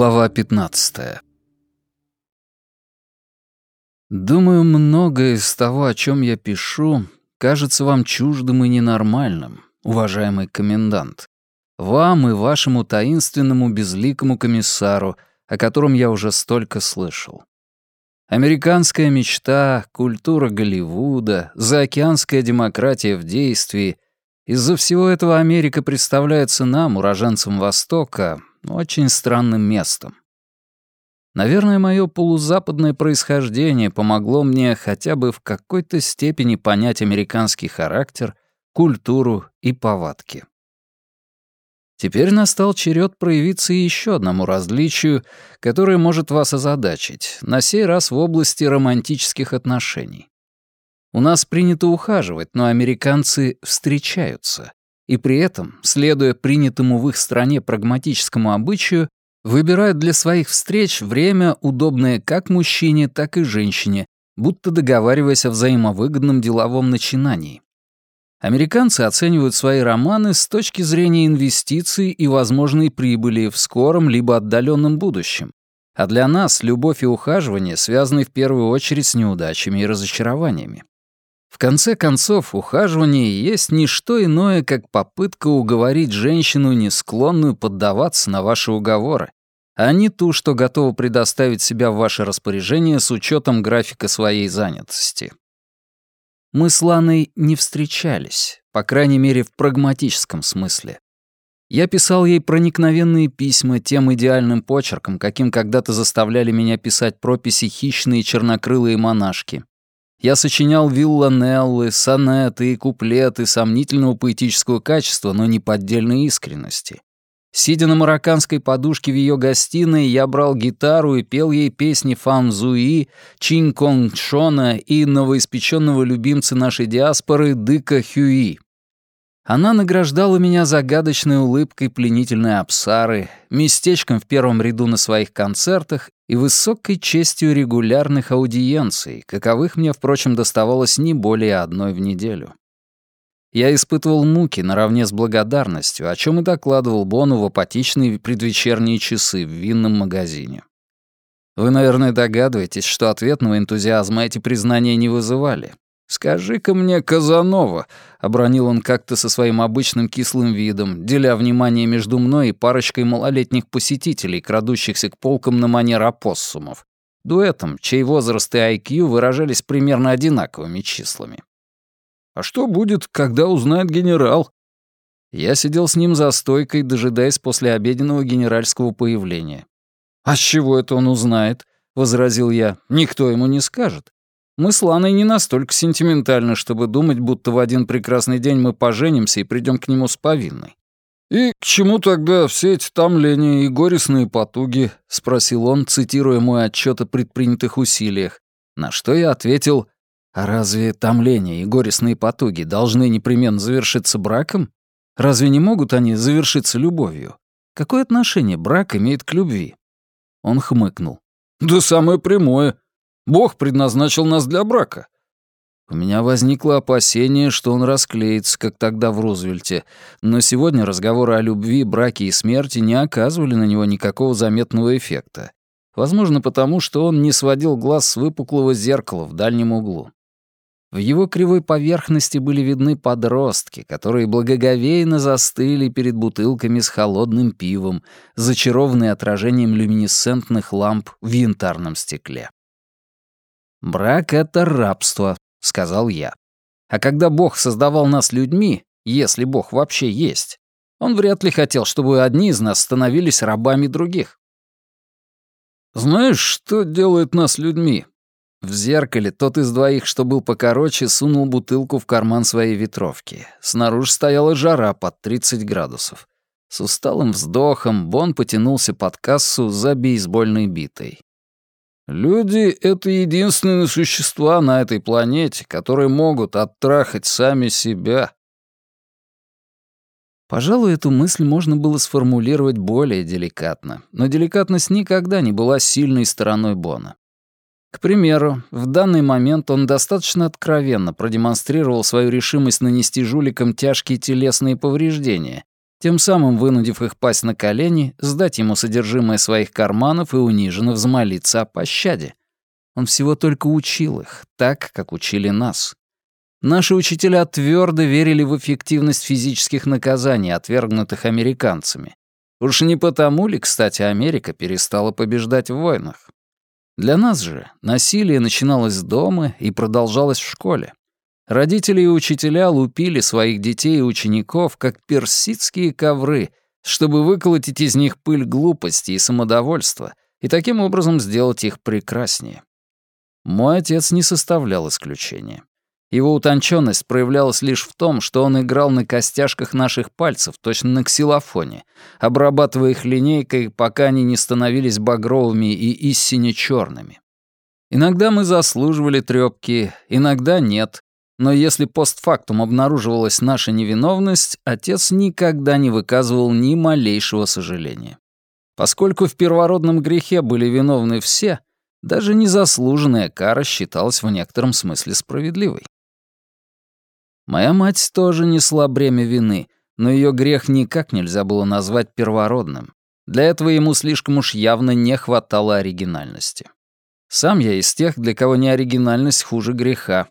Глава 15 Думаю, многое из того, о чем я пишу, кажется вам чуждым и ненормальным, уважаемый комендант. Вам и вашему таинственному безликому комиссару, о котором я уже столько слышал. Американская мечта, культура Голливуда, заокеанская демократия в действии — из-за всего этого Америка представляется нам, уроженцам Востока, очень странным местом. Наверное, мое полузападное происхождение помогло мне хотя бы в какой-то степени понять американский характер, культуру и повадки. Теперь настал черед проявиться еще одному различию, которое может вас озадачить, на сей раз в области романтических отношений. У нас принято ухаживать, но американцы встречаются. И при этом, следуя принятому в их стране прагматическому обычаю, выбирают для своих встреч время, удобное как мужчине, так и женщине, будто договариваясь о взаимовыгодном деловом начинании. Американцы оценивают свои романы с точки зрения инвестиций и возможной прибыли в скором либо отдаленном будущем. А для нас любовь и ухаживание связаны в первую очередь с неудачами и разочарованиями. В конце концов, ухаживание есть не что иное, как попытка уговорить женщину, не склонную поддаваться на ваши уговоры, а не ту, что готова предоставить себя в ваше распоряжение с учетом графика своей занятости. Мы с Ланой не встречались, по крайней мере, в прагматическом смысле. Я писал ей проникновенные письма тем идеальным почерком, каким когда-то заставляли меня писать прописи хищные чернокрылые монашки, я сочинял вилланеллы, сонеты и куплеты сомнительного поэтического качества, но не поддельной искренности. Сидя на марокканской подушке в ее гостиной, я брал гитару и пел ей песни Фан Зуи, Чин Конг Шона и новоиспеченного любимца нашей диаспоры Дыка Хюи. Она награждала меня загадочной улыбкой пленительной абсары, местечком в первом ряду на своих концертах и высокой честью регулярных аудиенций, каковых мне, впрочем, доставалось не более одной в неделю. Я испытывал муки наравне с благодарностью, о чем и докладывал Бону в апатичные предвечерние часы в винном магазине. Вы, наверное, догадываетесь, что ответного энтузиазма эти признания не вызывали. «Скажи-ка мне, Казанова», — обронил он как-то со своим обычным кислым видом, деля внимание между мной и парочкой малолетних посетителей, крадущихся к полкам на манер опоссумов, дуэтом, чей возраст и IQ выражались примерно одинаковыми числами. «А что будет, когда узнает генерал?» Я сидел с ним за стойкой, дожидаясь послеобеденного генеральского появления. «А с чего это он узнает?» — возразил я. «Никто ему не скажет. Мы с Ланой не настолько сентиментальны, чтобы думать, будто в один прекрасный день мы поженимся и придем к нему с повинной. «И к чему тогда все эти томления и горестные потуги?» — спросил он, цитируя мой отчет о предпринятых усилиях. На что я ответил, «А разве томления и горестные потуги должны непременно завершиться браком? Разве не могут они завершиться любовью? Какое отношение брак имеет к любви?» Он хмыкнул. «Да самое прямое. Бог предназначил нас для брака». У меня возникло опасение, что он расклеится, как тогда в Рузвельте, но сегодня разговоры о любви, браке и смерти не оказывали на него никакого заметного эффекта. Возможно, потому что он не сводил глаз с выпуклого зеркала в дальнем углу. В его кривой поверхности были видны подростки, которые благоговейно застыли перед бутылками с холодным пивом, зачарованные отражением люминесцентных ламп в янтарном стекле. «Брак — это рабство», — сказал я. «А когда Бог создавал нас людьми, если Бог вообще есть, он вряд ли хотел, чтобы одни из нас становились рабами других». «Знаешь, что делает нас людьми?» В зеркале тот из двоих, что был покороче, сунул бутылку в карман своей ветровки. Снаружи стояла жара под 30 градусов. С усталым вздохом Бон потянулся под кассу за бейсбольной битой. Люди — это единственные существа на этой планете, которые могут оттрахать сами себя. Пожалуй, эту мысль можно было сформулировать более деликатно, но деликатность никогда не была сильной стороной Бона. К примеру, в данный момент он достаточно откровенно продемонстрировал свою решимость нанести жуликам тяжкие телесные повреждения, тем самым вынудив их пасть на колени, сдать ему содержимое своих карманов и униженно взмолиться о пощаде. Он всего только учил их, так, как учили нас. Наши учителя твердо верили в эффективность физических наказаний, отвергнутых американцами. Уж не потому ли, кстати, Америка перестала побеждать в войнах? Для нас же насилие начиналось дома и продолжалось в школе. Родители и учителя лупили своих детей и учеников, как персидские ковры, чтобы выколотить из них пыль глупости и самодовольства, и таким образом сделать их прекраснее. Мой отец не составлял исключения. Его утонченность проявлялась лишь в том, что он играл на костяшках наших пальцев, точно на ксилофоне, обрабатывая их линейкой, пока они не становились багровыми и истине черными. Иногда мы заслуживали трёпки, иногда нет, но если постфактум обнаруживалась наша невиновность, отец никогда не выказывал ни малейшего сожаления. Поскольку в первородном грехе были виновны все, даже незаслуженная кара считалась в некотором смысле справедливой. Моя мать тоже несла бремя вины, но ее грех никак нельзя было назвать первородным. Для этого ему слишком уж явно не хватало оригинальности. Сам я из тех, для кого не оригинальность хуже греха.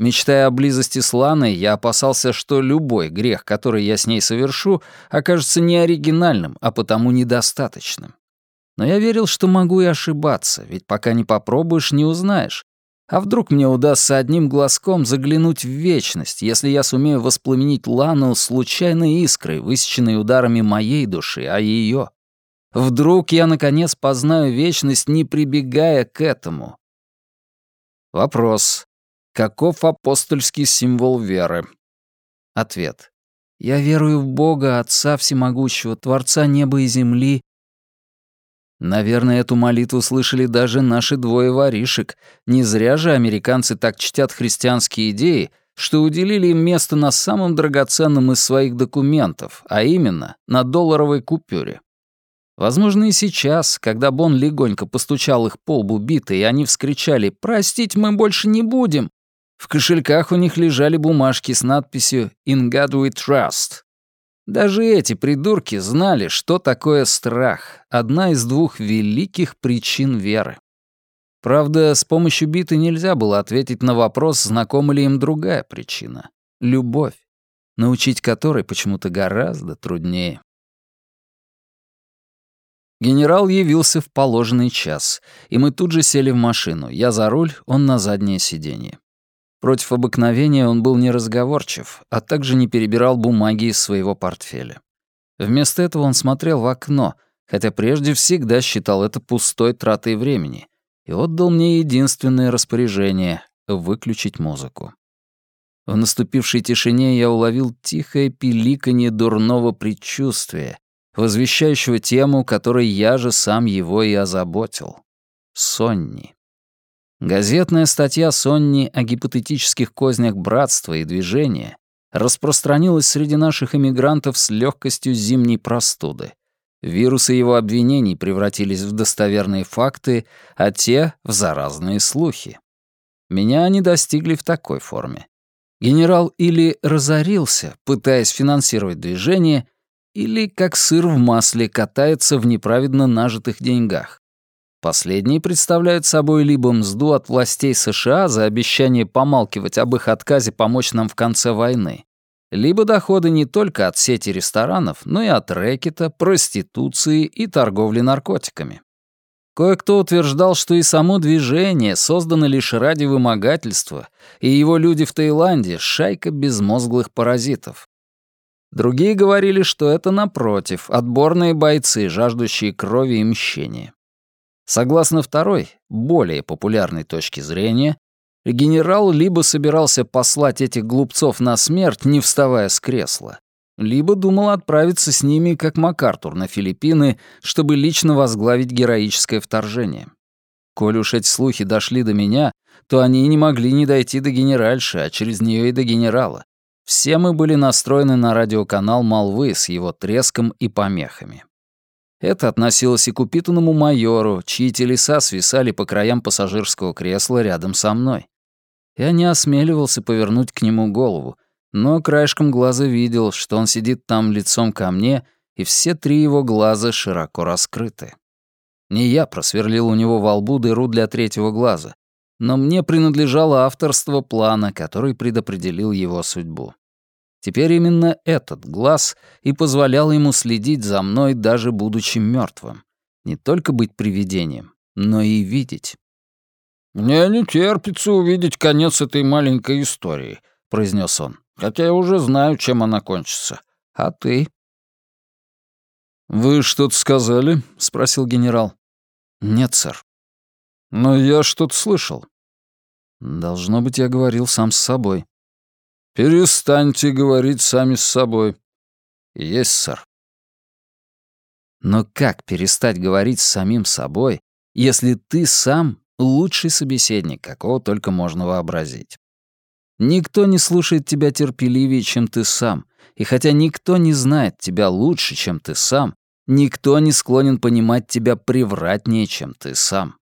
Мечтая о близости с Ланой, я опасался, что любой грех, который я с ней совершу, окажется не оригинальным, а потому недостаточным. Но я верил, что могу и ошибаться, ведь пока не попробуешь, не узнаешь. А вдруг мне удастся одним глазком заглянуть в вечность, если я сумею воспламенить Лану случайной искрой, высеченной ударами моей души, а ее? Вдруг я, наконец, познаю вечность, не прибегая к этому? Вопрос. Каков апостольский символ веры? Ответ. Я верую в Бога, Отца Всемогущего, Творца неба и земли, Наверное, эту молитву слышали даже наши двое воришек. Не зря же американцы так чтят христианские идеи, что уделили им место на самом драгоценном из своих документов, а именно на долларовой купюре. Возможно, и сейчас, когда Бон легонько постучал их по лбу битой, и они вскричали «Простить мы больше не будем!», в кошельках у них лежали бумажки с надписью «In God We Trust», даже эти придурки знали, что такое страх, одна из двух великих причин веры. Правда, с помощью биты нельзя было ответить на вопрос, знакома ли им другая причина — любовь, научить которой почему-то гораздо труднее. Генерал явился в положенный час, и мы тут же сели в машину, я за руль, он на заднее сиденье. Против обыкновения он был неразговорчив, а также не перебирал бумаги из своего портфеля. Вместо этого он смотрел в окно, хотя прежде всегда считал это пустой тратой времени, и отдал мне единственное распоряжение — выключить музыку. В наступившей тишине я уловил тихое пиликанье дурного предчувствия, возвещающего тему, которой я же сам его и озаботил. Сонни. Газетная статья Сонни о гипотетических кознях братства и движения распространилась среди наших эмигрантов с легкостью зимней простуды. Вирусы его обвинений превратились в достоверные факты, а те — в заразные слухи. Меня они достигли в такой форме. Генерал или разорился, пытаясь финансировать движение, или, как сыр в масле, катается в неправедно нажитых деньгах. Последние представляют собой либо мзду от властей США за обещание помалкивать об их отказе помочь нам в конце войны, либо доходы не только от сети ресторанов, но и от рэкета, проституции и торговли наркотиками. Кое-кто утверждал, что и само движение создано лишь ради вымогательства, и его люди в Таиланде — шайка безмозглых паразитов. Другие говорили, что это, напротив, отборные бойцы, жаждущие крови и мщения. Согласно второй, более популярной точке зрения, генерал либо собирался послать этих глупцов на смерть, не вставая с кресла, либо думал отправиться с ними, как МакАртур, на Филиппины, чтобы лично возглавить героическое вторжение. Коль уж эти слухи дошли до меня, то они не могли не дойти до генеральши, а через нее и до генерала. Все мы были настроены на радиоканал «Молвы» с его треском и помехами. Это относилось и к упитанному майору, чьи телеса свисали по краям пассажирского кресла рядом со мной. Я не осмеливался повернуть к нему голову, но краешком глаза видел, что он сидит там лицом ко мне, и все три его глаза широко раскрыты. Не я просверлил у него во лбу дыру для третьего глаза, но мне принадлежало авторство плана, который предопределил его судьбу. Теперь именно этот глаз и позволял ему следить за мной, даже будучи мертвым. Не только быть привидением, но и видеть. «Мне не терпится увидеть конец этой маленькой истории», — произнес он. «Хотя я уже знаю, чем она кончится. А ты?» «Вы что-то сказали?» — спросил генерал. «Нет, сэр». «Но я что-то слышал». «Должно быть, я говорил сам с собой». «Перестаньте говорить сами с собой». «Есть, сэр». Но как перестать говорить с самим собой, если ты сам лучший собеседник, какого только можно вообразить? Никто не слушает тебя терпеливее, чем ты сам, и хотя никто не знает тебя лучше, чем ты сам, никто не склонен понимать тебя превратнее, чем ты сам.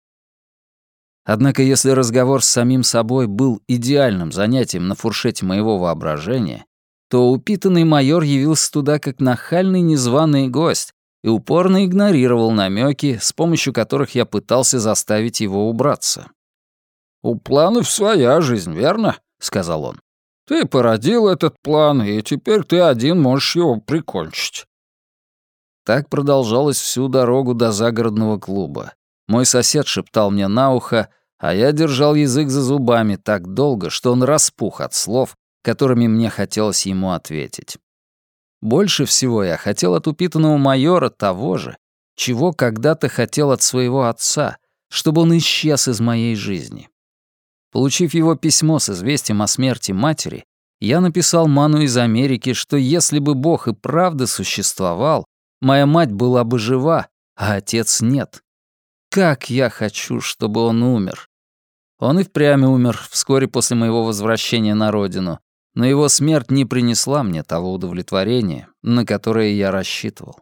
Однако если разговор с самим собой был идеальным занятием на фуршете моего воображения, то упитанный майор явился туда как нахальный незваный гость и упорно игнорировал намеки, с помощью которых я пытался заставить его убраться. «У планов своя жизнь, верно?» — сказал он. «Ты породил этот план, и теперь ты один можешь его прикончить». Так продолжалось всю дорогу до загородного клуба. Мой сосед шептал мне на ухо, а я держал язык за зубами так долго, что он распух от слов, которыми мне хотелось ему ответить. Больше всего я хотел от упитанного майора того же, чего когда-то хотел от своего отца, чтобы он исчез из моей жизни. Получив его письмо с известием о смерти матери, я написал Ману из Америки, что если бы Бог и правда существовал, моя мать была бы жива, а отец нет. Как я хочу, чтобы он умер. Он и впрямь умер вскоре после моего возвращения на родину, но его смерть не принесла мне того удовлетворения, на которое я рассчитывал.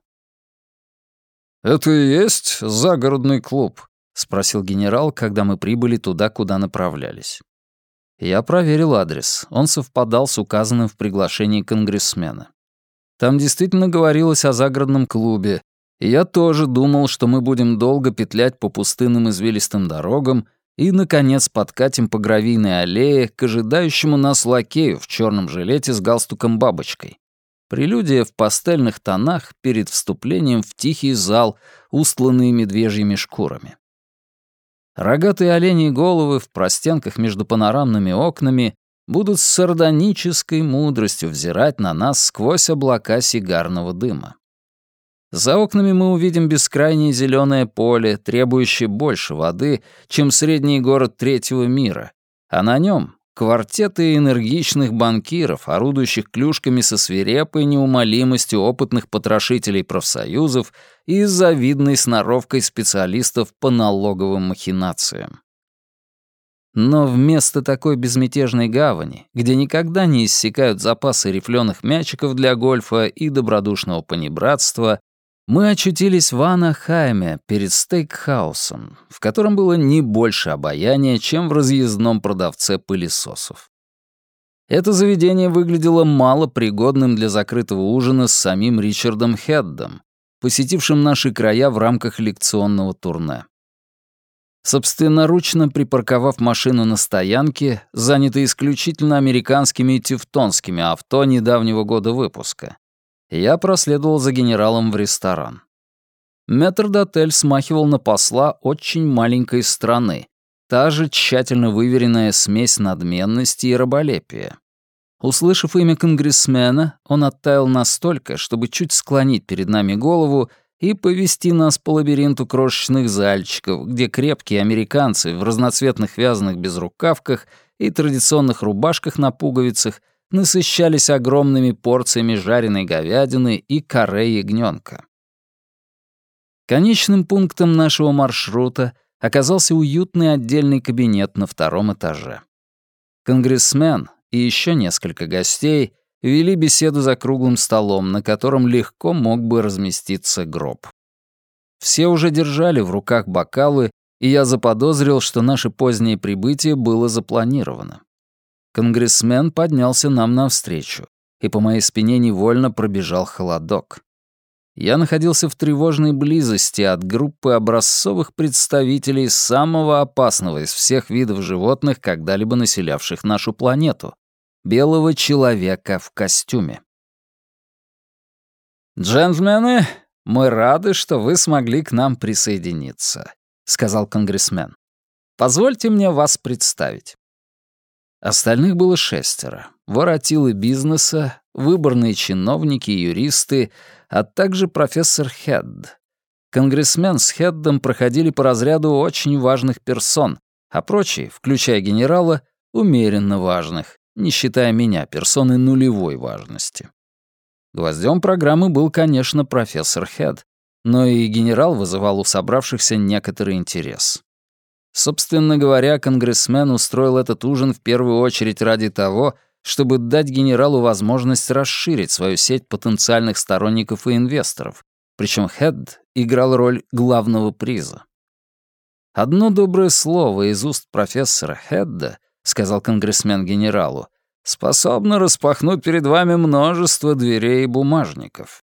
«Это и есть загородный клуб?» — спросил генерал, когда мы прибыли туда, куда направлялись. Я проверил адрес. Он совпадал с указанным в приглашении конгрессмена. Там действительно говорилось о загородном клубе, я тоже думал, что мы будем долго петлять по пустынным извилистым дорогам и, наконец, подкатим по гравийной аллее к ожидающему нас лакею в черном жилете с галстуком-бабочкой. Прелюдия в пастельных тонах перед вступлением в тихий зал, устланный медвежьими шкурами. Рогатые оленьи головы в простенках между панорамными окнами будут с сардонической мудростью взирать на нас сквозь облака сигарного дыма. За окнами мы увидим бескрайнее зеленое поле, требующее больше воды, чем средний город третьего мира, а на нем квартеты энергичных банкиров, орудующих клюшками со свирепой неумолимостью опытных потрошителей профсоюзов и завидной сноровкой специалистов по налоговым махинациям. Но вместо такой безмятежной гавани, где никогда не иссякают запасы рифленых мячиков для гольфа и добродушного понебратства, мы очутились в Анахайме перед стейкхаусом, в котором было не больше обаяния, чем в разъездном продавце пылесосов. Это заведение выглядело мало пригодным для закрытого ужина с самим Ричардом Хеддом, посетившим наши края в рамках лекционного турне. Собственноручно припарковав машину на стоянке, занятой исключительно американскими и тевтонскими авто недавнего года выпуска, я проследовал за генералом в ресторан. Метрдотель смахивал на посла очень маленькой страны, та же тщательно выверенная смесь надменности и раболепия. Услышав имя конгрессмена, он оттаял настолько, чтобы чуть склонить перед нами голову и повести нас по лабиринту крошечных зальчиков, где крепкие американцы в разноцветных вязаных безрукавках и традиционных рубашках на пуговицах насыщались огромными порциями жареной говядины и каре ягнёнка. Конечным пунктом нашего маршрута оказался уютный отдельный кабинет на втором этаже. Конгрессмен и еще несколько гостей вели беседу за круглым столом, на котором легко мог бы разместиться гроб. Все уже держали в руках бокалы, и я заподозрил, что наше позднее прибытие было запланировано. Конгрессмен поднялся нам навстречу, и по моей спине невольно пробежал холодок. Я находился в тревожной близости от группы образцовых представителей самого опасного из всех видов животных, когда-либо населявших нашу планету — белого человека в костюме. «Джентльмены, мы рады, что вы смогли к нам присоединиться», — сказал конгрессмен. «Позвольте мне вас представить». Остальных было шестеро. Воротилы бизнеса, выборные чиновники юристы, а также профессор Хедд. Конгрессмен с Хеддом проходили по разряду очень важных персон, а прочие, включая генерала, умеренно важных, не считая меня, персоны нулевой важности. Гвоздем программы был, конечно, профессор Хед, но и генерал вызывал у собравшихся некоторый интерес. Собственно говоря, конгрессмен устроил этот ужин в первую очередь ради того, чтобы дать генералу возможность расширить свою сеть потенциальных сторонников и инвесторов, причем Хед играл роль главного приза. «Одно доброе слово из уст профессора Хедда», — сказал конгрессмен генералу, способно распахнуть перед вами множество дверей и бумажников.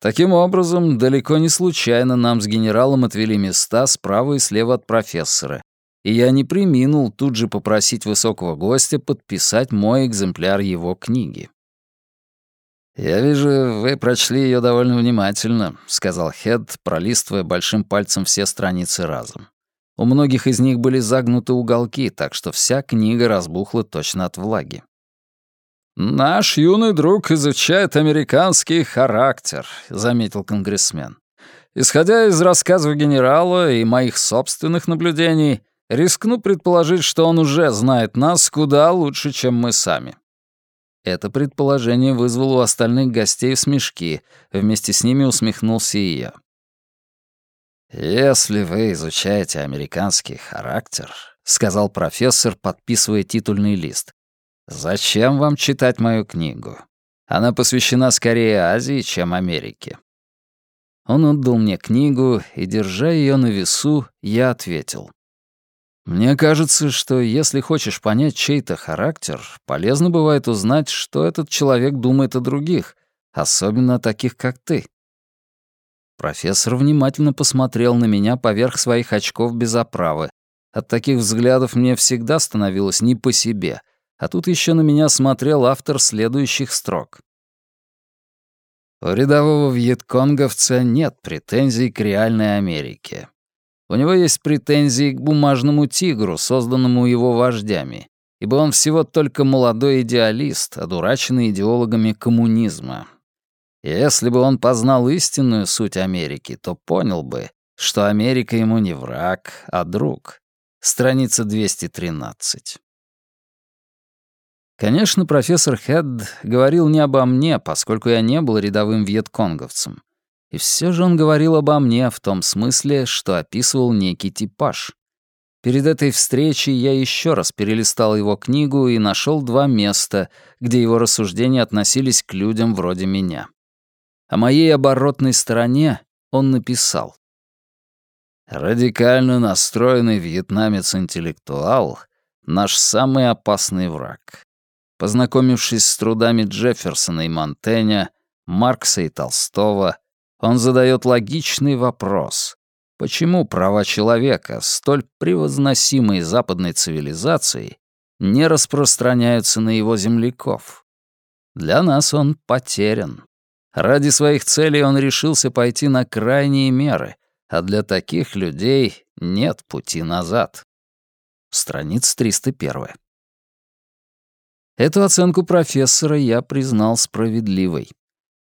Таким образом, далеко не случайно нам с генералом отвели места справа и слева от профессора, и я не приминул тут же попросить высокого гостя подписать мой экземпляр его книги. «Я вижу, вы прочли ее довольно внимательно», — сказал Хед, пролистывая большим пальцем все страницы разом. У многих из них были загнуты уголки, так что вся книга разбухла точно от влаги. «Наш юный друг изучает американский характер», — заметил конгрессмен. «Исходя из рассказов генерала и моих собственных наблюдений, рискну предположить, что он уже знает нас куда лучше, чем мы сами». Это предположение вызвало у остальных гостей смешки, вместе с ними усмехнулся и я. «Если вы изучаете американский характер», — сказал профессор, подписывая титульный лист, «Зачем вам читать мою книгу? Она посвящена скорее Азии, чем Америке». Он отдал мне книгу, и, держа ее на весу, я ответил. «Мне кажется, что если хочешь понять чей-то характер, полезно бывает узнать, что этот человек думает о других, особенно о таких, как ты». Профессор внимательно посмотрел на меня поверх своих очков без оправы. От таких взглядов мне всегда становилось не по себе, а тут еще на меня смотрел автор следующих строк. У рядового вьетконговца нет претензий к реальной Америке. У него есть претензии к бумажному тигру, созданному его вождями, ибо он всего только молодой идеалист, одураченный идеологами коммунизма. И если бы он познал истинную суть Америки, то понял бы, что Америка ему не враг, а друг. Страница 213. Конечно, профессор Хедд говорил не обо мне, поскольку я не был рядовым вьетконговцем. И все же он говорил обо мне в том смысле, что описывал некий типаж. Перед этой встречей я еще раз перелистал его книгу и нашел два места, где его рассуждения относились к людям вроде меня. О моей оборотной стороне он написал. «Радикально настроенный вьетнамец-интеллектуал — наш самый опасный враг. Познакомившись с трудами Джефферсона и Монтэня, Маркса и Толстого, он задает логичный вопрос. Почему права человека, столь превозносимые западной цивилизацией, не распространяются на его земляков? Для нас он потерян. Ради своих целей он решился пойти на крайние меры, а для таких людей нет пути назад. Страница 301. Эту оценку профессора я признал справедливой.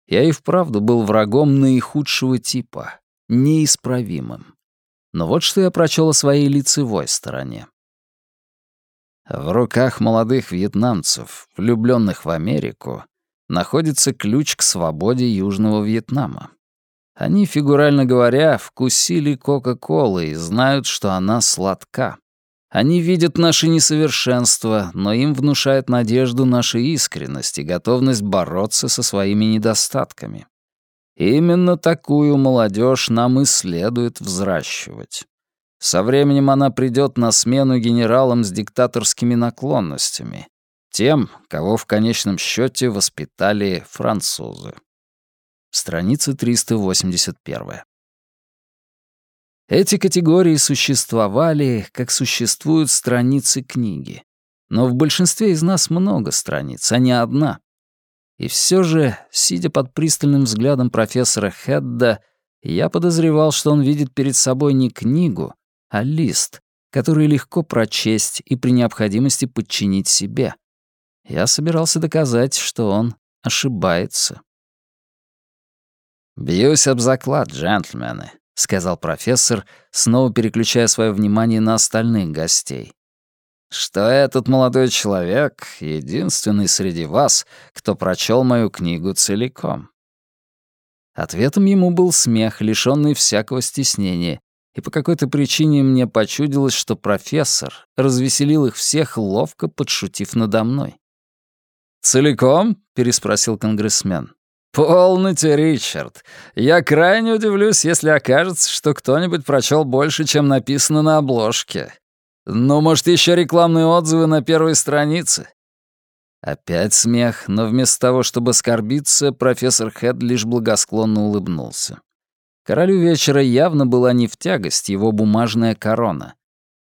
Я и вправду был врагом наихудшего типа, неисправимым. Но вот что я прочел о своей лицевой стороне. В руках молодых вьетнамцев, влюбленных в Америку, находится ключ к свободе Южного Вьетнама. Они, фигурально говоря, вкусили Кока-Колы и знают, что она сладка. Они видят наши несовершенства, но им внушает надежду наша искренность и готовность бороться со своими недостатками. Именно такую молодежь нам и следует взращивать. Со временем она придет на смену генералам с диктаторскими наклонностями, Тем, кого в конечном счете воспитали французы. Страница 381. Эти категории существовали, как существуют страницы книги. Но в большинстве из нас много страниц, а не одна. И все же, сидя под пристальным взглядом профессора Хедда, я подозревал, что он видит перед собой не книгу, а лист, который легко прочесть и при необходимости подчинить себе. Я собирался доказать, что он ошибается. «Бьюсь об заклад, джентльмены», — сказал профессор, снова переключая свое внимание на остальных гостей. «Что этот молодой человек — единственный среди вас, кто прочел мою книгу целиком». Ответом ему был смех, лишённый всякого стеснения, и по какой-то причине мне почудилось, что профессор развеселил их всех, ловко подшутив надо мной. «Целиком?» — переспросил конгрессмен. «Полноте, Ричард. Я крайне удивлюсь, если окажется, что кто-нибудь прочел больше, чем написано на обложке. Ну, может, еще рекламные отзывы на первой странице?» Опять смех, но вместо того, чтобы оскорбиться, профессор Хэд лишь благосклонно улыбнулся. Королю вечера явно была не в тягость его бумажная корона.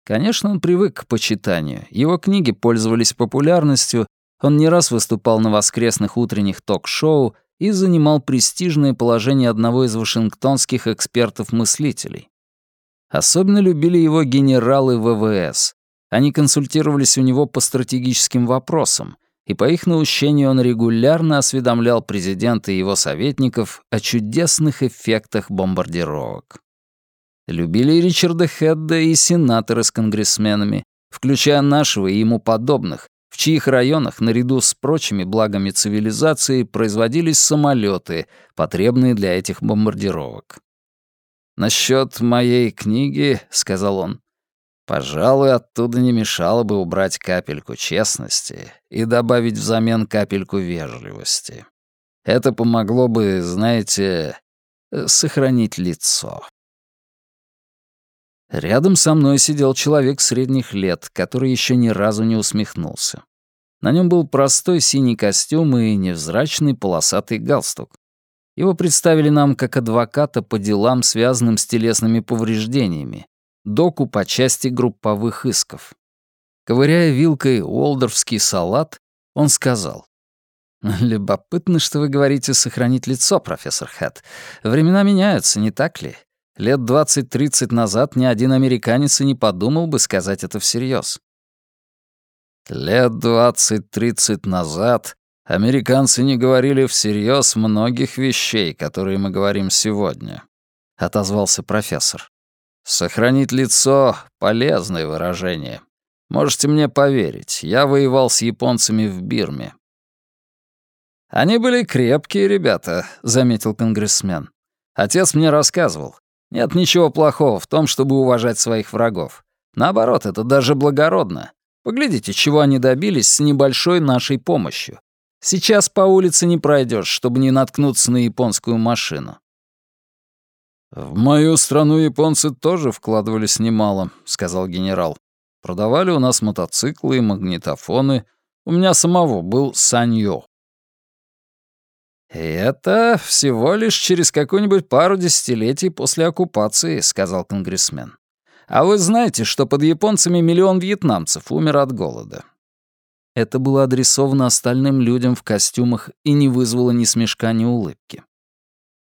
Конечно, он привык к почитанию, его книги пользовались популярностью, он не раз выступал на воскресных утренних ток-шоу и занимал престижное положение одного из вашингтонских экспертов-мыслителей. Особенно любили его генералы ВВС. Они консультировались у него по стратегическим вопросам, и по их наущению он регулярно осведомлял президента и его советников о чудесных эффектах бомбардировок. Любили Ричарда Хедда и сенаторы с конгрессменами, включая нашего и ему подобных, в чьих районах наряду с прочими благами цивилизации производились самолеты, потребные для этих бомбардировок. «Насчет моей книги», — сказал он, — «пожалуй, оттуда не мешало бы убрать капельку честности и добавить взамен капельку вежливости. Это помогло бы, знаете, сохранить лицо». Рядом со мной сидел человек средних лет, который еще ни разу не усмехнулся. На нем был простой синий костюм и невзрачный полосатый галстук. Его представили нам как адвоката по делам, связанным с телесными повреждениями, доку по части групповых исков. Ковыряя вилкой уолдорфский салат, он сказал. «Любопытно, что вы говорите сохранить лицо, профессор Хэт. Времена меняются, не так ли? Лет 20-30 назад ни один американец и не подумал бы сказать это всерьез. Лет 20-30 назад американцы не говорили всерьез многих вещей, которые мы говорим сегодня, — отозвался профессор. Сохранить лицо — полезное выражение. Можете мне поверить, я воевал с японцами в Бирме. «Они были крепкие ребята», — заметил конгрессмен. «Отец мне рассказывал. Нет ничего плохого в том, чтобы уважать своих врагов. Наоборот, это даже благородно. Поглядите, чего они добились с небольшой нашей помощью. Сейчас по улице не пройдешь, чтобы не наткнуться на японскую машину. «В мою страну японцы тоже вкладывались немало», — сказал генерал. «Продавали у нас мотоциклы и магнитофоны. У меня самого был саньё. «Это всего лишь через какую-нибудь пару десятилетий после оккупации», — сказал конгрессмен. «А вы знаете, что под японцами миллион вьетнамцев умер от голода?» Это было адресовано остальным людям в костюмах и не вызвало ни смешка, ни улыбки.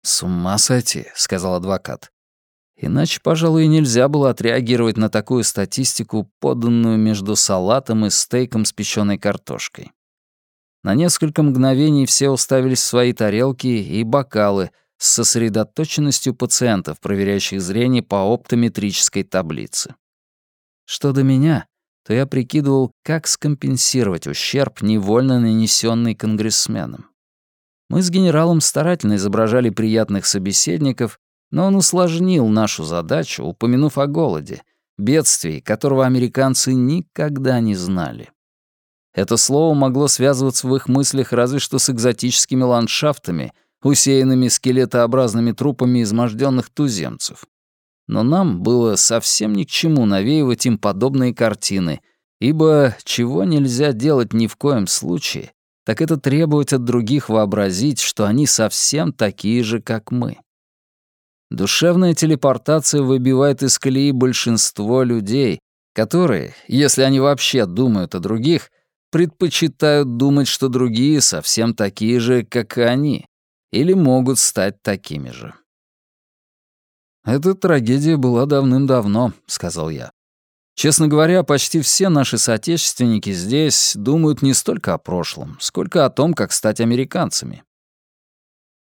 «С ума сойти», — сказал адвокат. Иначе, пожалуй, нельзя было отреагировать на такую статистику, поданную между салатом и стейком с печёной картошкой. На несколько мгновений все уставились в свои тарелки и бокалы с сосредоточенностью пациентов, проверяющих зрение по оптометрической таблице. Что до меня, то я прикидывал, как скомпенсировать ущерб, невольно нанесенный конгрессменом. Мы с генералом старательно изображали приятных собеседников, но он усложнил нашу задачу, упомянув о голоде, бедствии, которого американцы никогда не знали. Это слово могло связываться в их мыслях разве что с экзотическими ландшафтами, усеянными скелетообразными трупами изможденных туземцев. Но нам было совсем ни к чему навеивать им подобные картины, Ибо чего нельзя делать ни в коем случае, так это требовать от других вообразить, что они совсем такие же, как мы. Душевная телепортация выбивает из колеи большинство людей, которые, если они вообще думают о других, предпочитают думать, что другие совсем такие же, как и они, или могут стать такими же. «Эта трагедия была давным-давно», — сказал я. Честно говоря, почти все наши соотечественники здесь думают не столько о прошлом, сколько о том, как стать американцами.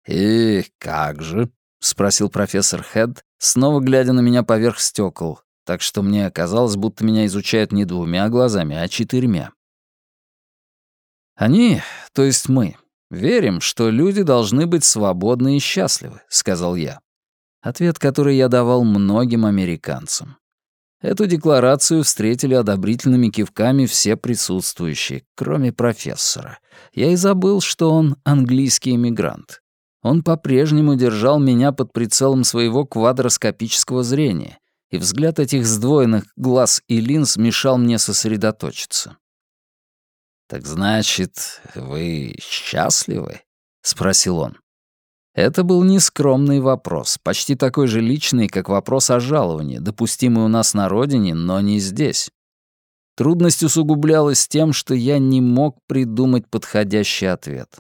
«И как же?» — спросил профессор Хед, снова глядя на меня поверх стекол, так что мне казалось, будто меня изучают не двумя глазами, а четырьмя. «Они, то есть мы, верим, что люди должны быть свободны и счастливы», — сказал я. Ответ, который я давал многим американцам. Эту декларацию встретили одобрительными кивками все присутствующие, кроме профессора. Я и забыл, что он английский эмигрант. Он по-прежнему держал меня под прицелом своего квадроскопического зрения, и взгляд этих сдвоенных глаз и линз мешал мне сосредоточиться. «Так значит, вы счастливы?» — спросил он. Это был нескромный вопрос, почти такой же личный, как вопрос о жаловании, допустимый у нас на родине, но не здесь. Трудность усугублялась тем, что я не мог придумать подходящий ответ.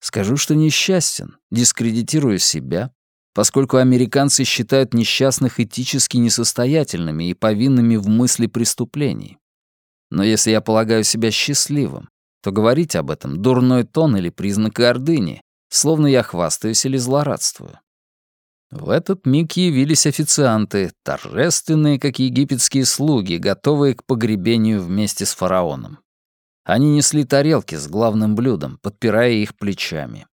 Скажу, что несчастен, дискредитирую себя, поскольку американцы считают несчастных этически несостоятельными и повинными в мысли преступлений. Но если я полагаю себя счастливым, то говорить об этом — дурной тон или признак гордыни, словно я хвастаюсь или злорадствую. В этот миг явились официанты, торжественные, как египетские слуги, готовые к погребению вместе с фараоном. Они несли тарелки с главным блюдом, подпирая их плечами.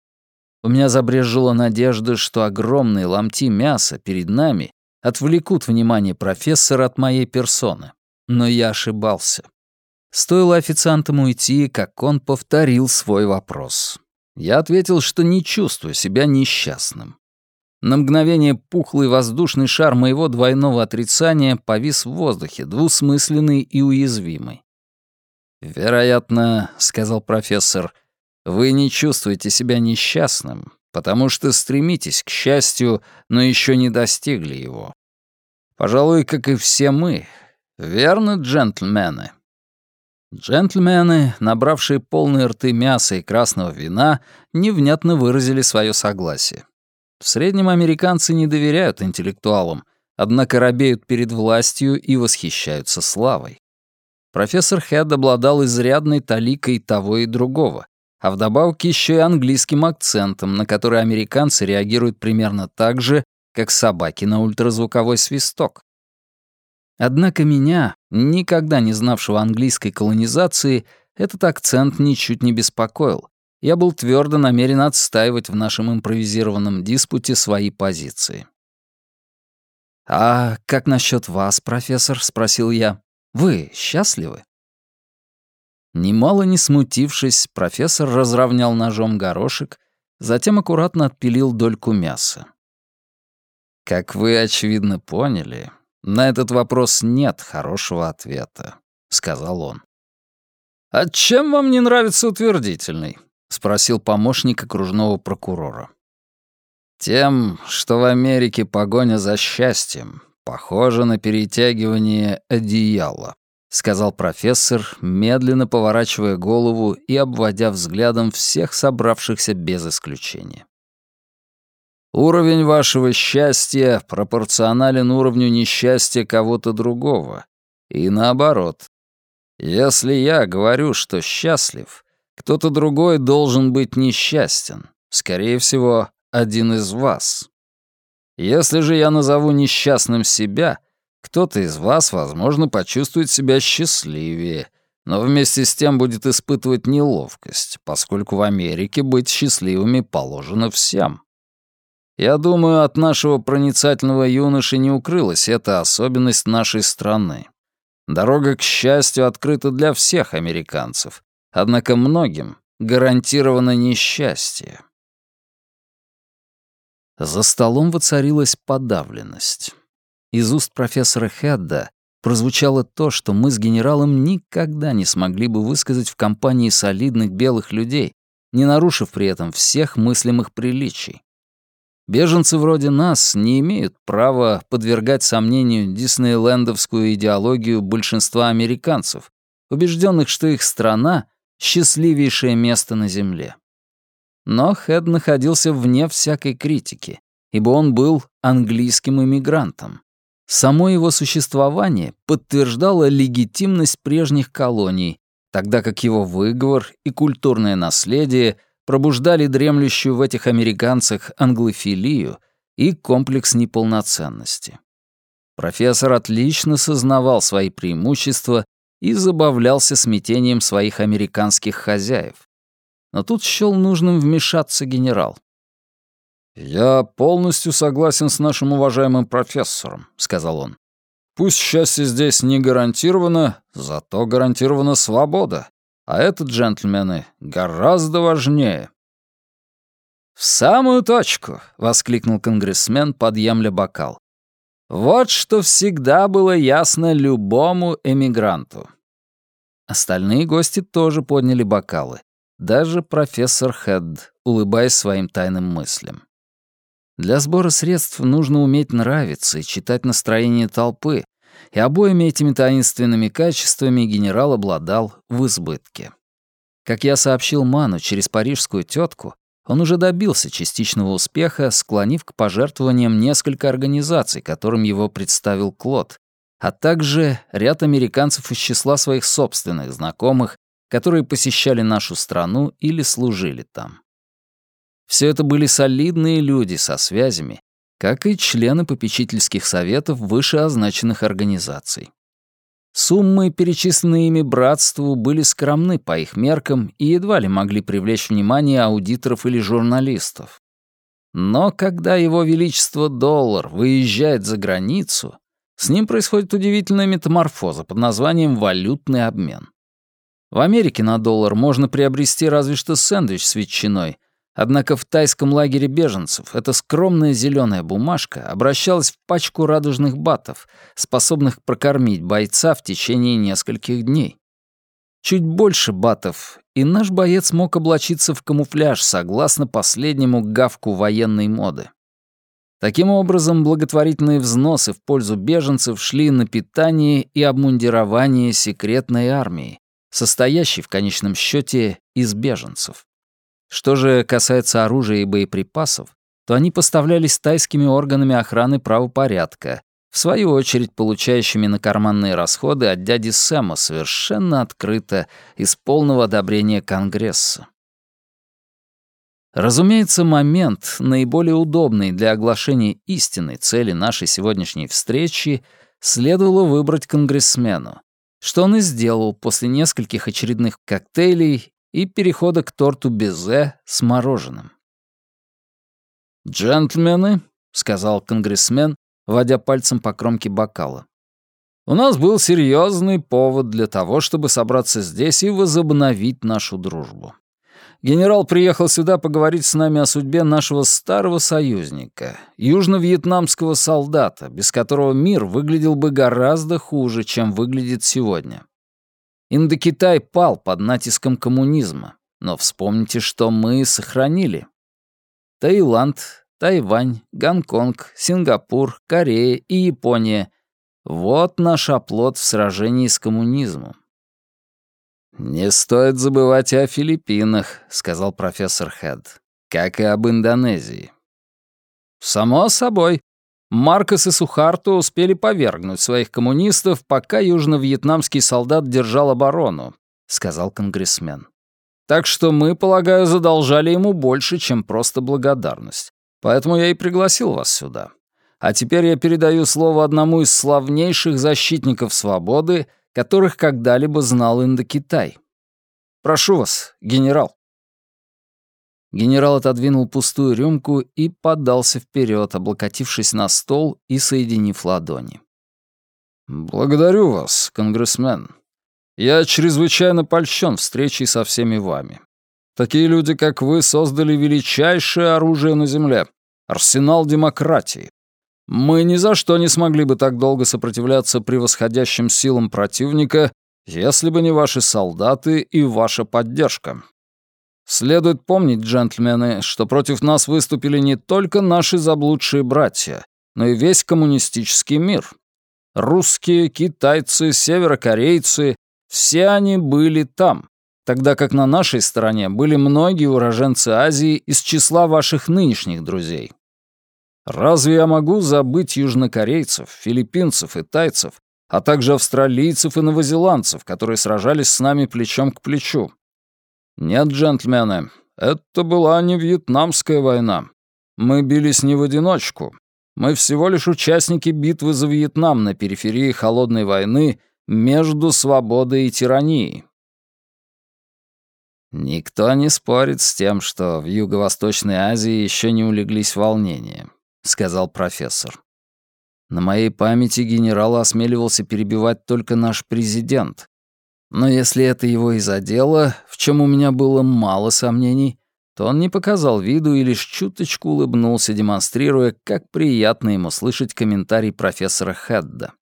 У меня забрежила надежда, что огромные ломти мяса перед нами отвлекут внимание профессора от моей персоны. Но я ошибался. Стоило официантам уйти, как он повторил свой вопрос. Я ответил, что не чувствую себя несчастным. На мгновение пухлый воздушный шар моего двойного отрицания повис в воздухе, двусмысленный и уязвимый. «Вероятно, — сказал профессор, — вы не чувствуете себя несчастным, потому что стремитесь к счастью, но еще не достигли его. Пожалуй, как и все мы. Верно, джентльмены?» Джентльмены, набравшие полные рты мяса и красного вина, невнятно выразили свое согласие. В среднем американцы не доверяют интеллектуалам, однако робеют перед властью и восхищаются славой. Профессор Хед обладал изрядной таликой того и другого, а вдобавок еще и английским акцентом, на который американцы реагируют примерно так же, как собаки на ультразвуковой свисток. Однако меня, никогда не знавшего английской колонизации, этот акцент ничуть не беспокоил. Я был твердо намерен отстаивать в нашем импровизированном диспуте свои позиции. «А как насчет вас, профессор?» — спросил я. «Вы счастливы?» Немало не смутившись, профессор разровнял ножом горошек, затем аккуратно отпилил дольку мяса. «Как вы, очевидно, поняли, «На этот вопрос нет хорошего ответа», — сказал он. «А чем вам не нравится утвердительный?» — спросил помощник окружного прокурора. «Тем, что в Америке погоня за счастьем похожа на перетягивание одеяла», — сказал профессор, медленно поворачивая голову и обводя взглядом всех собравшихся без исключения. Уровень вашего счастья пропорционален уровню несчастья кого-то другого. И наоборот. Если я говорю, что счастлив, кто-то другой должен быть несчастен. Скорее всего, один из вас. Если же я назову несчастным себя, кто-то из вас, возможно, почувствует себя счастливее, но вместе с тем будет испытывать неловкость, поскольку в Америке быть счастливыми положено всем. Я думаю, от нашего проницательного юноши не укрылась эта особенность нашей страны. Дорога к счастью открыта для всех американцев, однако многим гарантировано несчастье. За столом воцарилась подавленность. Из уст профессора Хедда прозвучало то, что мы с генералом никогда не смогли бы высказать в компании солидных белых людей, не нарушив при этом всех мыслимых приличий. Беженцы вроде нас не имеют права подвергать сомнению диснейлендовскую идеологию большинства американцев, убежденных, что их страна — счастливейшее место на Земле. Но Хэд находился вне всякой критики, ибо он был английским иммигрантом. Само его существование подтверждало легитимность прежних колоний, тогда как его выговор и культурное наследие пробуждали дремлющую в этих американцах англофилию и комплекс неполноценности. Профессор отлично сознавал свои преимущества и забавлялся смятением своих американских хозяев. Но тут счёл нужным вмешаться генерал. «Я полностью согласен с нашим уважаемым профессором», — сказал он. «Пусть счастье здесь не гарантировано, зато гарантирована свобода, а это, джентльмены, гораздо важнее». «В самую точку!» — воскликнул конгрессмен, подъемля бокал. «Вот что всегда было ясно любому эмигранту». Остальные гости тоже подняли бокалы, даже профессор Хедд, улыбаясь своим тайным мыслям. Для сбора средств нужно уметь нравиться и читать настроение толпы, и обоими этими таинственными качествами генерал обладал в избытке. Как я сообщил Ману через парижскую тетку, он уже добился частичного успеха, склонив к пожертвованиям несколько организаций, которым его представил Клод, а также ряд американцев из числа своих собственных знакомых, которые посещали нашу страну или служили там. Все это были солидные люди со связями, как и члены попечительских советов вышеозначенных организаций. Суммы, перечисленные ими братству, были скромны по их меркам и едва ли могли привлечь внимание аудиторов или журналистов. Но когда его величество доллар выезжает за границу, с ним происходит удивительная метаморфоза под названием «валютный обмен». В Америке на доллар можно приобрести разве что сэндвич с ветчиной — Однако в тайском лагере беженцев эта скромная зеленая бумажка обращалась в пачку радужных батов, способных прокормить бойца в течение нескольких дней. Чуть больше батов, и наш боец мог облачиться в камуфляж согласно последнему гавку военной моды. Таким образом, благотворительные взносы в пользу беженцев шли на питание и обмундирование секретной армии, состоящей в конечном счете из беженцев. Что же касается оружия и боеприпасов, то они поставлялись тайскими органами охраны правопорядка, в свою очередь получающими на карманные расходы от дяди Сэма совершенно открыто из полного одобрения Конгресса. Разумеется, момент, наиболее удобный для оглашения истинной цели нашей сегодняшней встречи, следовало выбрать конгрессмену, что он и сделал после нескольких очередных коктейлей и перехода к торту безе с мороженым. «Джентльмены», — сказал конгрессмен, водя пальцем по кромке бокала, «у нас был серьезный повод для того, чтобы собраться здесь и возобновить нашу дружбу. Генерал приехал сюда поговорить с нами о судьбе нашего старого союзника, южно-вьетнамского солдата, без которого мир выглядел бы гораздо хуже, чем выглядит сегодня. Индокитай пал под натиском коммунизма, но вспомните, что мы сохранили. Таиланд, Тайвань, Гонконг, Сингапур, Корея и Япония — вот наш оплот в сражении с коммунизмом. «Не стоит забывать о Филиппинах», — сказал профессор Хед, — «как и об Индонезии». «Само собой», Маркос и Сухарто успели повергнуть своих коммунистов, пока южно-вьетнамский солдат держал оборону», — сказал конгрессмен. «Так что мы, полагаю, задолжали ему больше, чем просто благодарность. Поэтому я и пригласил вас сюда. А теперь я передаю слово одному из славнейших защитников свободы, которых когда-либо знал Индокитай. Прошу вас, генерал». Генерал отодвинул пустую рюмку и подался вперед, облокотившись на стол и соединив ладони. «Благодарю вас, конгрессмен. Я чрезвычайно польщен встречей со всеми вами. Такие люди, как вы, создали величайшее оружие на Земле — арсенал демократии. Мы ни за что не смогли бы так долго сопротивляться превосходящим силам противника, если бы не ваши солдаты и ваша поддержка. Следует помнить, джентльмены, что против нас выступили не только наши заблудшие братья, но и весь коммунистический мир. Русские, китайцы, северокорейцы — все они были там, тогда как на нашей стороне были многие уроженцы Азии из числа ваших нынешних друзей. Разве я могу забыть южнокорейцев, филиппинцев и тайцев, а также австралийцев и новозеландцев, которые сражались с нами плечом к плечу? Нет, джентльмены, это была не Вьетнамская война. Мы бились не в одиночку. Мы всего лишь участники битвы за Вьетнам на периферии холодной войны между свободой и тиранией. Никто не спорит с тем, что в Юго-Восточной Азии еще не улеглись волнения. — сказал профессор. На моей памяти генерал осмеливался перебивать только наш президент. Но если это его и задело, в чем у меня было мало сомнений, то он не показал виду и лишь чуточку улыбнулся, демонстрируя, как приятно ему слышать комментарий профессора Хедда.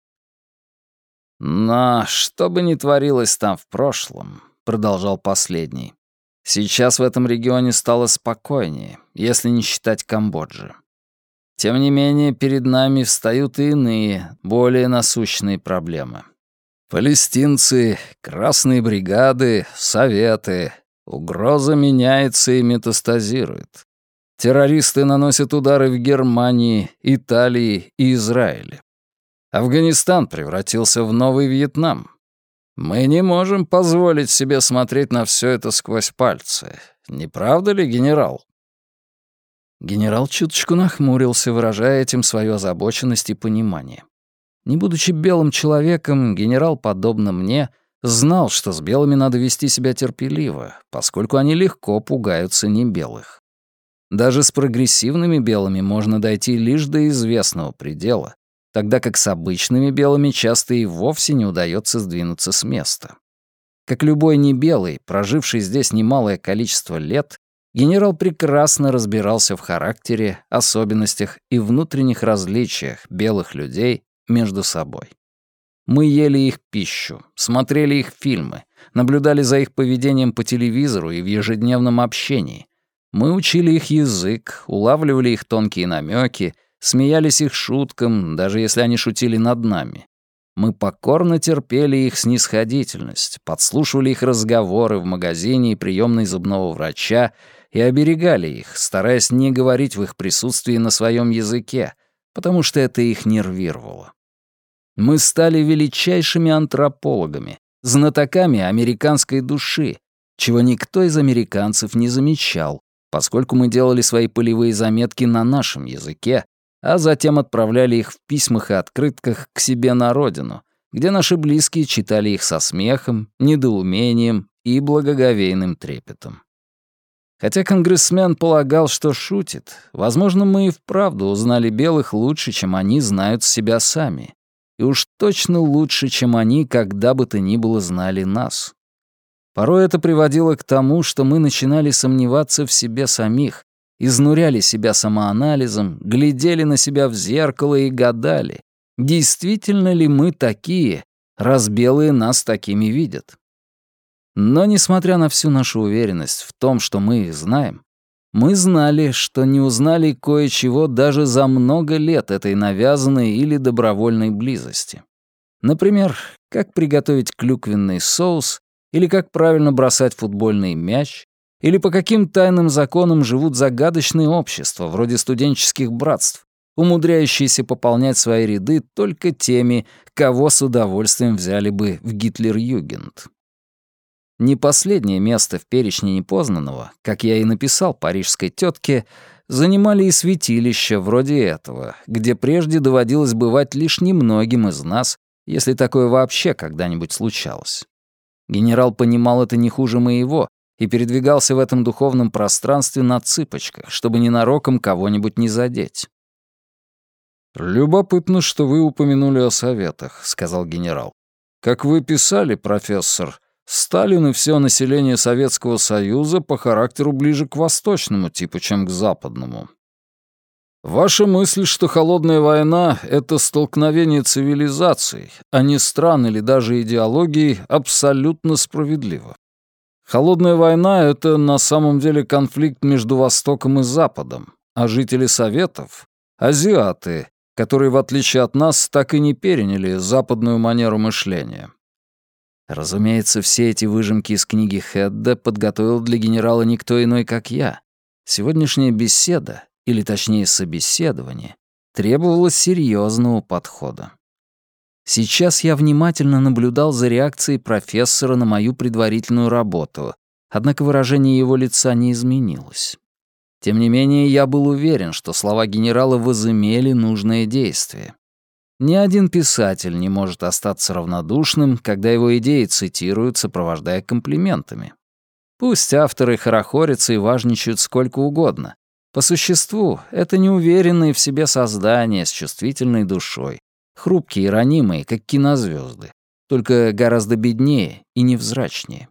«Но что бы ни творилось там в прошлом», — продолжал последний, «сейчас в этом регионе стало спокойнее, если не считать Камбоджи. Тем не менее, перед нами встают и иные, более насущные проблемы. Палестинцы, красные бригады, советы. Угроза меняется и метастазирует. Террористы наносят удары в Германии, Италии и Израиле. Афганистан превратился в новый Вьетнам. Мы не можем позволить себе смотреть на все это сквозь пальцы. Не правда ли, генерал? Генерал чуточку нахмурился, выражая этим свою озабоченность и понимание. Не будучи белым человеком, генерал, подобно мне, знал, что с белыми надо вести себя терпеливо, поскольку они легко пугаются небелых. Даже с прогрессивными белыми можно дойти лишь до известного предела, тогда как с обычными белыми часто и вовсе не удается сдвинуться с места. Как любой небелый, проживший здесь немалое количество лет, Генерал прекрасно разбирался в характере, особенностях и внутренних различиях белых людей между собой. Мы ели их пищу, смотрели их фильмы, наблюдали за их поведением по телевизору и в ежедневном общении. Мы учили их язык, улавливали их тонкие намеки, смеялись их шуткам, даже если они шутили над нами. Мы покорно терпели их снисходительность, подслушивали их разговоры в магазине и приемной зубного врача и оберегали их, стараясь не говорить в их присутствии на своем языке, потому что это их нервировало. Мы стали величайшими антропологами, знатоками американской души, чего никто из американцев не замечал, поскольку мы делали свои полевые заметки на нашем языке, а затем отправляли их в письмах и открытках к себе на родину, где наши близкие читали их со смехом, недоумением и благоговейным трепетом. Хотя конгрессмен полагал, что шутит, возможно, мы и вправду узнали белых лучше, чем они знают себя сами. И уж точно лучше, чем они когда бы то ни было знали нас. Порой это приводило к тому, что мы начинали сомневаться в себе самих, изнуряли себя самоанализом, глядели на себя в зеркало и гадали, действительно ли мы такие, раз белые нас такими видят. Но, несмотря на всю нашу уверенность в том, что мы их знаем, мы знали, что не узнали кое-чего даже за много лет этой навязанной или добровольной близости. Например, как приготовить клюквенный соус, или как правильно бросать футбольный мяч, или по каким тайным законам живут загадочные общества, вроде студенческих братств, умудряющиеся пополнять свои ряды только теми, кого с удовольствием взяли бы в Гитлер-Югент. Не последнее место в перечне непознанного, как я и написал парижской тетке, занимали и святилища вроде этого, где прежде доводилось бывать лишь немногим из нас, если такое вообще когда-нибудь случалось. Генерал понимал это не хуже моего и передвигался в этом духовном пространстве на цыпочках, чтобы ненароком кого-нибудь не задеть. «Любопытно, что вы упомянули о советах», — сказал генерал. «Как вы писали, профессор, Сталин и все население Советского Союза по характеру ближе к восточному типу, чем к западному. Ваша мысль, что холодная война — это столкновение цивилизаций, а не стран или даже идеологий, абсолютно справедлива. Холодная война — это на самом деле конфликт между Востоком и Западом, а жители Советов — азиаты, которые, в отличие от нас, так и не переняли западную манеру мышления. Разумеется, все эти выжимки из книги Хедда подготовил для генерала никто иной, как я. Сегодняшняя беседа или точнее собеседование, требовало серьезного подхода. Сейчас я внимательно наблюдал за реакцией профессора на мою предварительную работу, однако выражение его лица не изменилось. Тем не менее, я был уверен, что слова генерала возымели нужное действие. Ни один писатель не может остаться равнодушным, когда его идеи цитируют, сопровождая комплиментами. Пусть авторы хорохорятся и важничают сколько угодно, по существу, это неуверенные в себе создания с чувствительной душой, хрупкие и ранимые, как кинозвезды, только гораздо беднее и невзрачнее.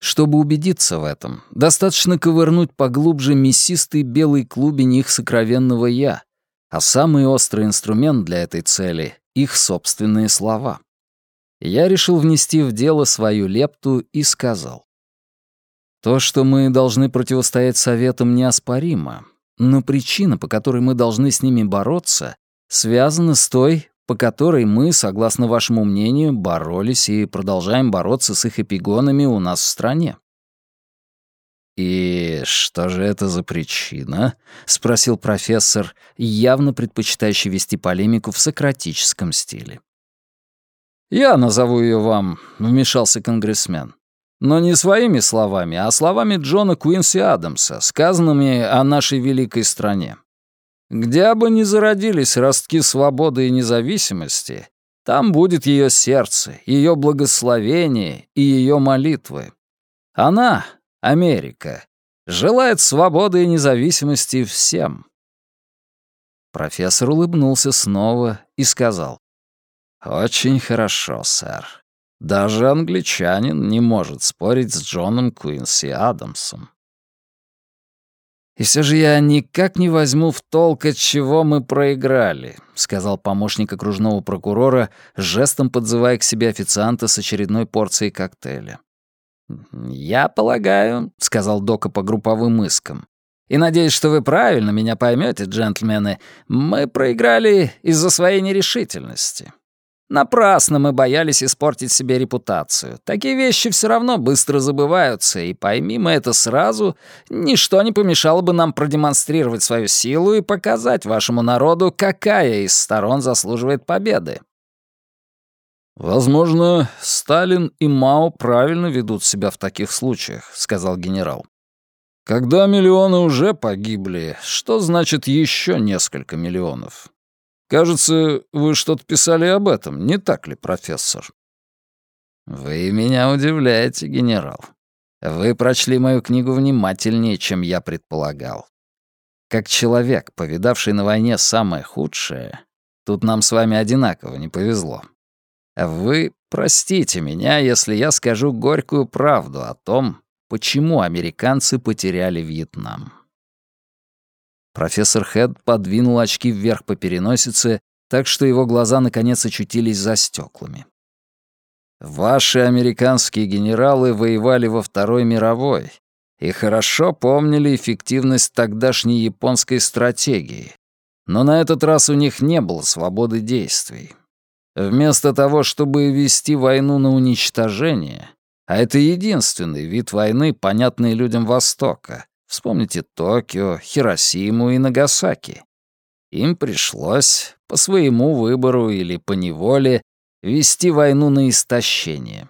Чтобы убедиться в этом, достаточно ковырнуть поглубже мясистый белый клубень их сокровенного «я», а самый острый инструмент для этой цели — их собственные слова. Я решил внести в дело свою лепту и сказал. То, что мы должны противостоять советам, неоспоримо, но причина, по которой мы должны с ними бороться, связана с той, по которой мы, согласно вашему мнению, боролись и продолжаем бороться с их эпигонами у нас в стране. «И что же это за причина?» — спросил профессор, явно предпочитающий вести полемику в сократическом стиле. «Я назову ее вам», — вмешался конгрессмен. Но не своими словами, а словами Джона Куинси Адамса, сказанными о нашей великой стране. Где бы ни зародились ростки свободы и независимости, там будет ее сердце, ее благословение и ее молитвы. Она, Америка, желает свободы и независимости всем. Профессор улыбнулся снова и сказал, «Очень хорошо, сэр. Даже англичанин не может спорить с Джоном Куинси Адамсом. «И все же я никак не возьму в толк, от чего мы проиграли», — сказал помощник окружного прокурора, жестом подзывая к себе официанта с очередной порцией коктейля. «Я полагаю», — сказал Дока по групповым искам, «и надеюсь, что вы правильно меня поймете, джентльмены, мы проиграли из-за своей нерешительности. Напрасно мы боялись испортить себе репутацию. Такие вещи все равно быстро забываются, и пойми мы это сразу, ничто не помешало бы нам продемонстрировать свою силу и показать вашему народу, какая из сторон заслуживает победы. «Возможно, Сталин и Мао правильно ведут себя в таких случаях», — сказал генерал. «Когда миллионы уже погибли, что значит еще несколько миллионов? Кажется, вы что-то писали об этом, не так ли, профессор? Вы меня удивляете, генерал. Вы прочли мою книгу внимательнее, чем я предполагал. Как человек, повидавший на войне самое худшее, тут нам с вами одинаково не повезло. Вы простите меня, если я скажу горькую правду о том, почему американцы потеряли Вьетнам. Профессор Хед подвинул очки вверх по переносице, так что его глаза наконец очутились за стеклами. «Ваши американские генералы воевали во Второй мировой и хорошо помнили эффективность тогдашней японской стратегии, но на этот раз у них не было свободы действий. Вместо того, чтобы вести войну на уничтожение, а это единственный вид войны, понятный людям Востока, Вспомните Токио, Хиросиму и Нагасаки. Им пришлось, по своему выбору или по неволе, вести войну на истощение.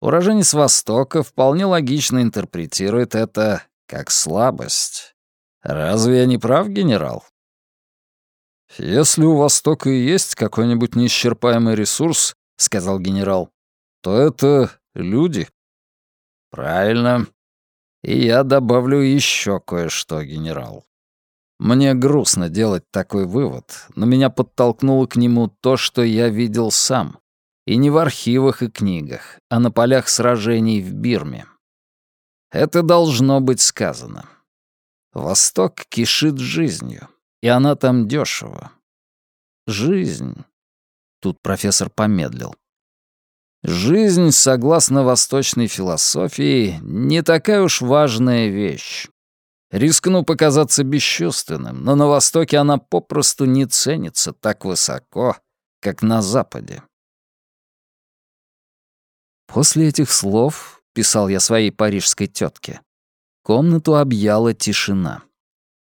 Уроженец Востока вполне логично интерпретирует это как слабость. Разве я не прав, генерал? «Если у Востока и есть какой-нибудь неисчерпаемый ресурс, — сказал генерал, — то это люди». «Правильно. И я добавлю еще кое-что, генерал. Мне грустно делать такой вывод, но меня подтолкнуло к нему то, что я видел сам. И не в архивах и книгах, а на полях сражений в Бирме. Это должно быть сказано. Восток кишит жизнью. И она там дешево. Жизнь. Тут профессор помедлил. Жизнь, согласно восточной философии, не такая уж важная вещь. Рискну показаться бесчувственным, но на Востоке она попросту не ценится так высоко, как на Западе. После этих слов, писал я своей парижской тетке, комнату объяла тишина.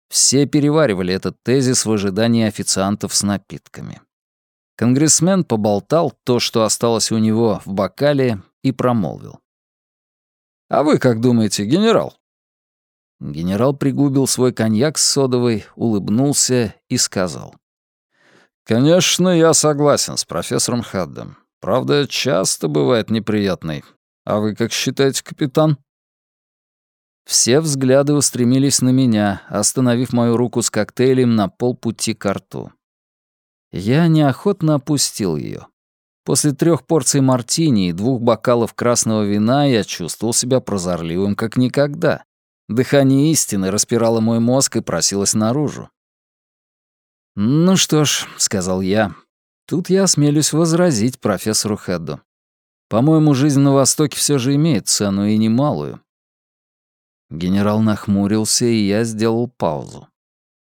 Все переваривали этот тезис в ожидании официантов с напитками. Конгрессмен поболтал то, что осталось у него в бокале, и промолвил. «А вы как думаете, генерал?» Генерал пригубил свой коньяк с содовой, улыбнулся и сказал. «Конечно, я согласен с профессором Хаддом. Правда, часто бывает неприятный. А вы как считаете, капитан?» Все взгляды устремились на меня, остановив мою руку с коктейлем на полпути к рту. Я неохотно опустил ее. После трех порций мартини и двух бокалов красного вина я чувствовал себя прозорливым как никогда. Дыхание истины распирало мой мозг и просилось наружу. «Ну что ж», — сказал я, — «тут я осмелюсь возразить профессору Хедду. По-моему, жизнь на Востоке все же имеет цену и немалую. Генерал нахмурился, и я сделал паузу.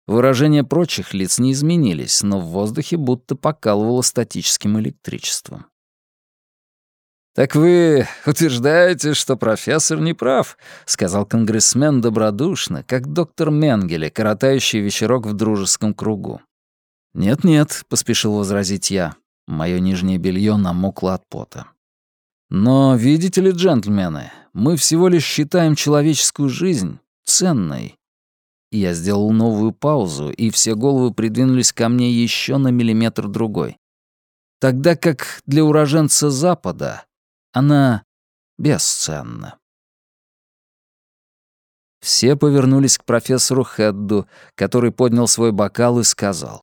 Выражения прочих лиц не изменились, но в воздухе будто покалывало статическим электричеством. «Так вы утверждаете, что профессор не прав», — сказал конгрессмен добродушно, как доктор Менгеле, коротающий вечерок в дружеском кругу. «Нет-нет», — поспешил возразить я. Моё нижнее белье намокло от пота. «Но, видите ли, джентльмены, мы всего лишь считаем человеческую жизнь ценной. Я сделал новую паузу, и все головы придвинулись ко мне еще на миллиметр другой. Тогда как для уроженца Запада она бесценна. Все повернулись к профессору Хедду, который поднял свой бокал и сказал.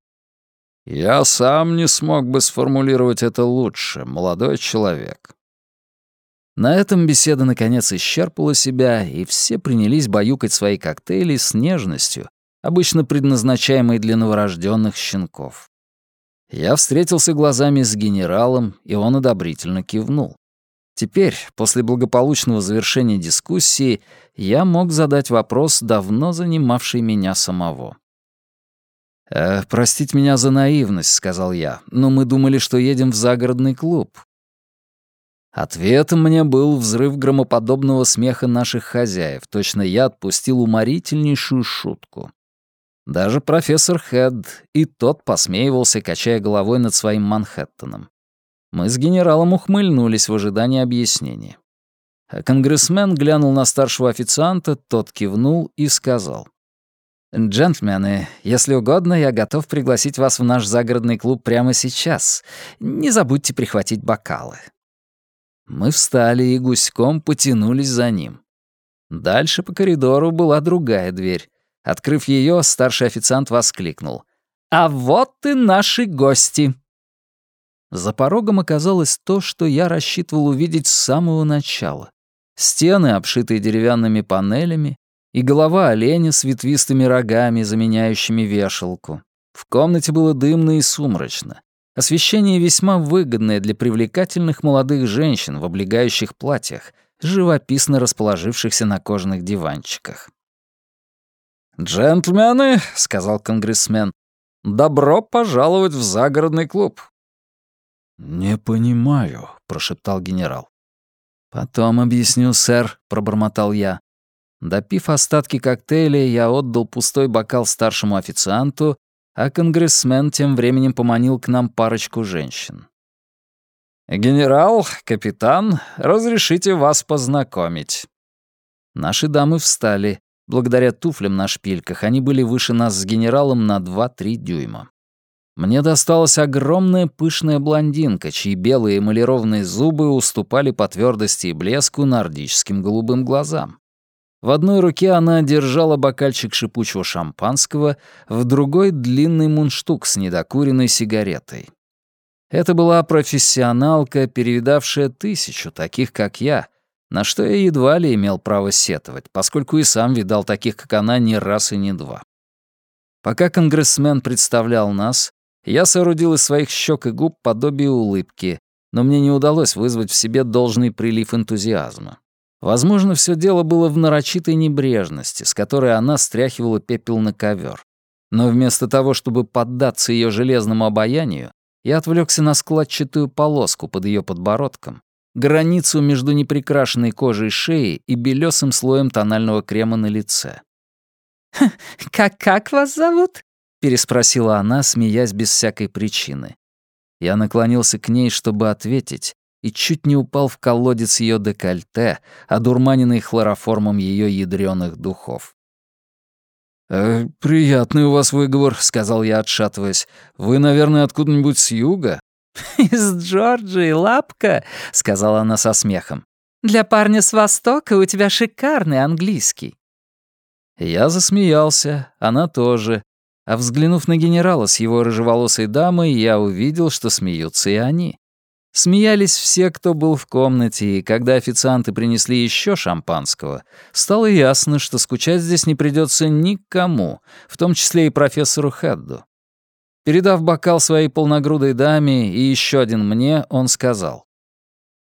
«Я сам не смог бы сформулировать это лучше, молодой человек. На этом беседа наконец исчерпала себя, и все принялись баюкать свои коктейли с нежностью, обычно предназначаемой для новорожденных щенков. Я встретился глазами с генералом, и он одобрительно кивнул. Теперь, после благополучного завершения дискуссии, я мог задать вопрос, давно занимавший меня самого. «Э, «Простите меня за наивность», — сказал я, «но мы думали, что едем в загородный клуб. Ответом мне был взрыв громоподобного смеха наших хозяев. Точно я отпустил уморительнейшую шутку. Даже профессор Хед и тот посмеивался, качая головой над своим Манхэттеном. Мы с генералом ухмыльнулись в ожидании объяснения. А конгрессмен глянул на старшего официанта, тот кивнул и сказал. «Джентльмены, если угодно, я готов пригласить вас в наш загородный клуб прямо сейчас. Не забудьте прихватить бокалы». Мы встали и гуськом потянулись за ним. Дальше по коридору была другая дверь. Открыв ее, старший официант воскликнул. «А вот и наши гости!» За порогом оказалось то, что я рассчитывал увидеть с самого начала. Стены, обшитые деревянными панелями, и голова оленя с ветвистыми рогами, заменяющими вешалку. В комнате было дымно и сумрачно. Освещение весьма выгодное для привлекательных молодых женщин в облегающих платьях, живописно расположившихся на кожаных диванчиках. «Джентльмены», — сказал конгрессмен, — «добро пожаловать в загородный клуб». «Не понимаю», — прошептал генерал. «Потом объясню, сэр», — пробормотал я. Допив остатки коктейля, я отдал пустой бокал старшему официанту а конгрессмен тем временем поманил к нам парочку женщин. «Генерал, капитан, разрешите вас познакомить». Наши дамы встали. Благодаря туфлям на шпильках они были выше нас с генералом на 2-3 дюйма. Мне досталась огромная пышная блондинка, чьи белые эмалированные зубы уступали по твердости и блеску нордическим голубым глазам. В одной руке она держала бокальчик шипучего шампанского, в другой — длинный мундштук с недокуренной сигаретой. Это была профессионалка, перевидавшая тысячу таких, как я, на что я едва ли имел право сетовать, поскольку и сам видал таких, как она, не раз и не два. Пока конгрессмен представлял нас, я соорудил из своих щек и губ подобие улыбки, но мне не удалось вызвать в себе должный прилив энтузиазма. Возможно, все дело было в нарочитой небрежности, с которой она стряхивала пепел на ковер. Но вместо того, чтобы поддаться ее железному обаянию, я отвлекся на складчатую полоску под ее подбородком, границу между неприкрашенной кожей шеи и белесым слоем тонального крема на лице. «Как, как вас зовут?» — переспросила она, смеясь без всякой причины. Я наклонился к ней, чтобы ответить, и чуть не упал в колодец ее декольте, одурманенный хлороформом ее ядреных духов. «Э, «Приятный у вас выговор», — сказал я, отшатываясь. «Вы, наверное, откуда-нибудь с юга?» «Из Джорджии, лапка», — сказала она со смехом. «Для парня с Востока у тебя шикарный английский». Я засмеялся, она тоже. А взглянув на генерала с его рыжеволосой дамой, я увидел, что смеются и они. Смеялись все, кто был в комнате, и когда официанты принесли еще шампанского, стало ясно, что скучать здесь не придется никому, в том числе и профессору Хедду. Передав бокал своей полногрудой даме и еще один мне, он сказал.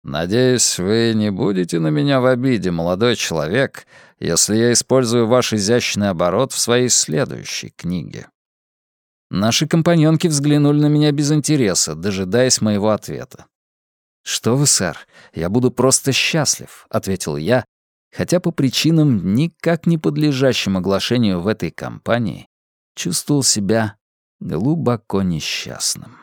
«Надеюсь, вы не будете на меня в обиде, молодой человек, если я использую ваш изящный оборот в своей следующей книге». Наши компаньонки взглянули на меня без интереса, дожидаясь моего ответа. «Что вы, сэр, я буду просто счастлив», — ответил я, хотя по причинам, никак не подлежащим оглашению в этой компании, чувствовал себя глубоко несчастным.